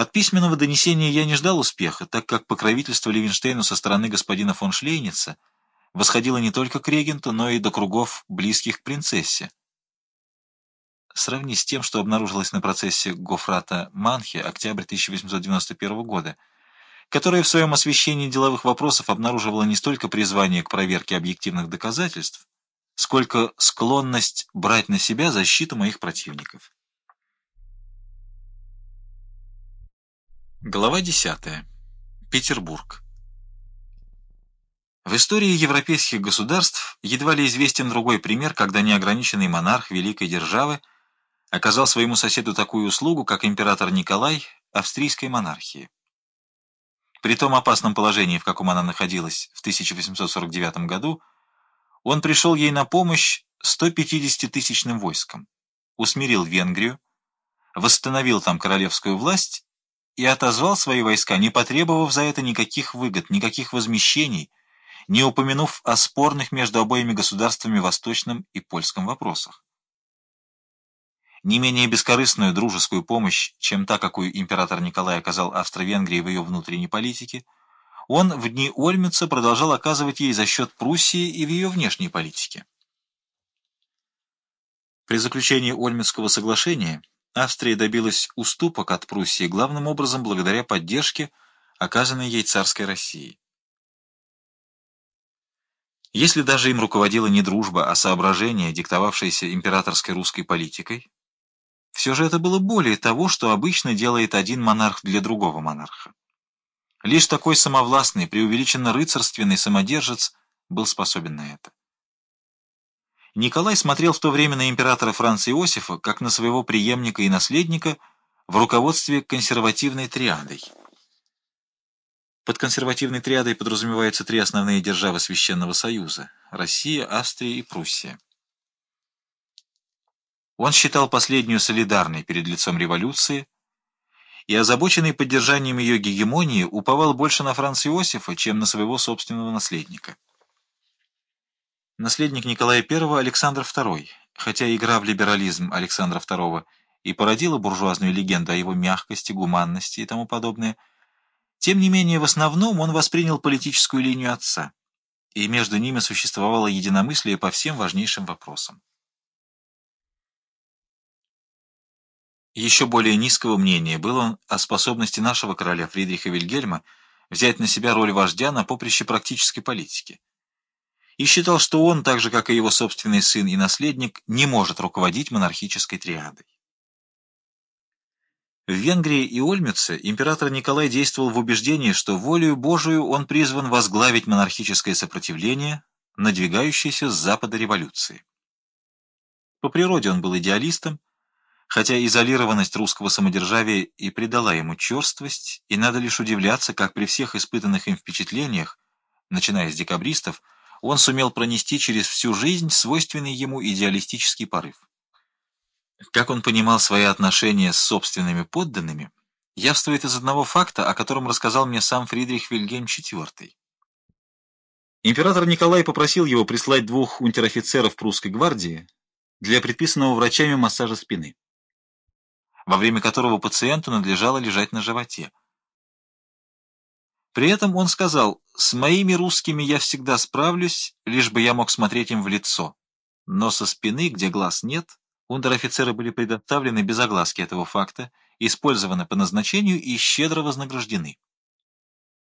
От письменного донесения я не ждал успеха, так как покровительство Левинштейну со стороны господина фон Шлейница восходило не только к регенту, но и до кругов, близких к принцессе. Сравни с тем, что обнаружилось на процессе Гофрата Манхи, октябрь 1891 года, которое в своем освещении деловых вопросов обнаруживало не столько призвание к проверке объективных доказательств, сколько склонность брать на себя защиту моих противников. Глава 10. Петербург. В истории европейских государств едва ли известен другой пример, когда неограниченный монарх великой державы оказал своему соседу такую услугу, как император Николай австрийской монархии. При том опасном положении, в каком она находилась в 1849 году, он пришел ей на помощь 150-тысячным войском, усмирил Венгрию, восстановил там королевскую власть и отозвал свои войска, не потребовав за это никаких выгод, никаких возмещений, не упомянув о спорных между обоими государствами восточном и польском вопросах. Не менее бескорыстную дружескую помощь, чем та, какую император Николай оказал Австро-Венгрии в ее внутренней политике, он в дни Ольмица продолжал оказывать ей за счет Пруссии и в ее внешней политике. При заключении Ольмицкого соглашения Австрия добилась уступок от Пруссии главным образом благодаря поддержке, оказанной ей царской Россией. Если даже им руководила не дружба, а соображение, диктовавшееся императорской русской политикой, все же это было более того, что обычно делает один монарх для другого монарха. Лишь такой самовластный, преувеличенно рыцарственный самодержец был способен на это. Николай смотрел в то время на императора Франца Иосифа как на своего преемника и наследника в руководстве консервативной триадой. Под консервативной триадой подразумеваются три основные державы Священного Союза – Россия, Австрия и Пруссия. Он считал последнюю солидарной перед лицом революции и, озабоченный поддержанием ее гегемонии, уповал больше на Франца Иосифа, чем на своего собственного наследника. Наследник Николая I Александр II, хотя игра в либерализм Александра II и породила буржуазную легенду о его мягкости, гуманности и тому подобное, тем не менее в основном он воспринял политическую линию отца, и между ними существовало единомыслие по всем важнейшим вопросам. Еще более низкого мнения был он о способности нашего короля Фридриха Вильгельма взять на себя роль вождя на поприще практической политики и считал, что он, так же как и его собственный сын и наследник, не может руководить монархической триадой. В Венгрии и Ольмице император Николай действовал в убеждении, что волею Божию он призван возглавить монархическое сопротивление, надвигающееся с запада революции. По природе он был идеалистом, хотя изолированность русского самодержавия и придала ему черствость, и надо лишь удивляться, как при всех испытанных им впечатлениях, начиная с декабристов, он сумел пронести через всю жизнь свойственный ему идеалистический порыв. Как он понимал свои отношения с собственными подданными, явствует из одного факта, о котором рассказал мне сам Фридрих Вильгельм IV. Император Николай попросил его прислать двух унтер-офицеров прусской гвардии для предписанного врачами массажа спины, во время которого пациенту надлежало лежать на животе. При этом он сказал, «С моими русскими я всегда справлюсь, лишь бы я мог смотреть им в лицо. Но со спины, где глаз нет, унтер-офицеры были предоставлены без огласки этого факта, использованы по назначению и щедро вознаграждены».